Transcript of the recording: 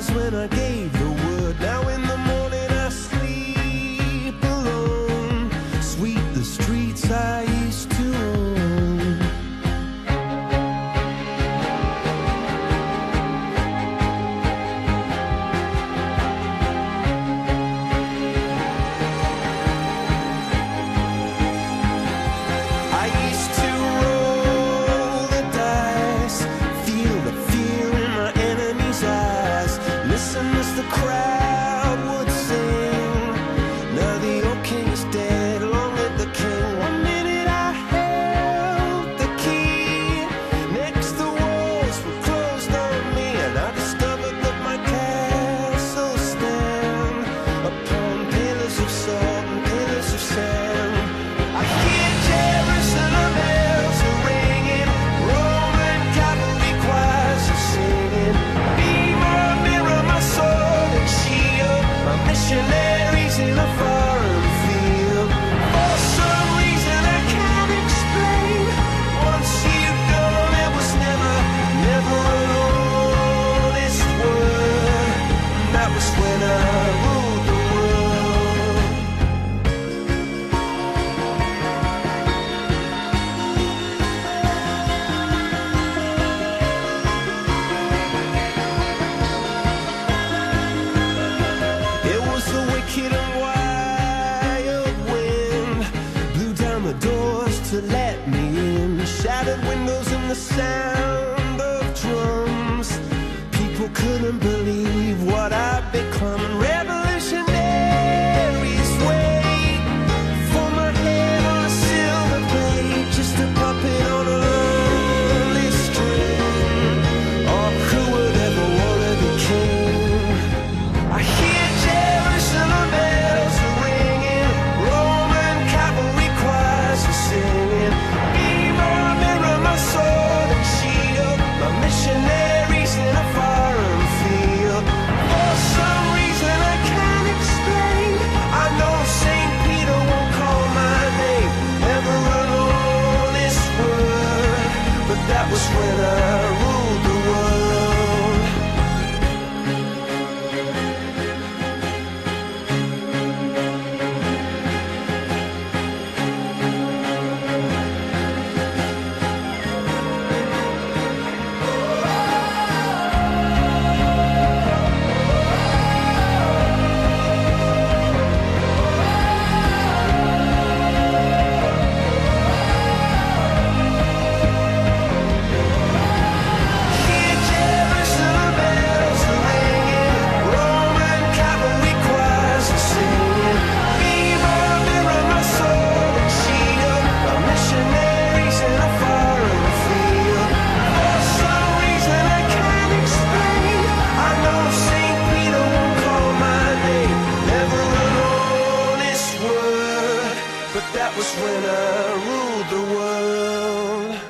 us with a game. windows and the sound of drums. People couldn't believe what I'd become. And this. That was when I ruled the world.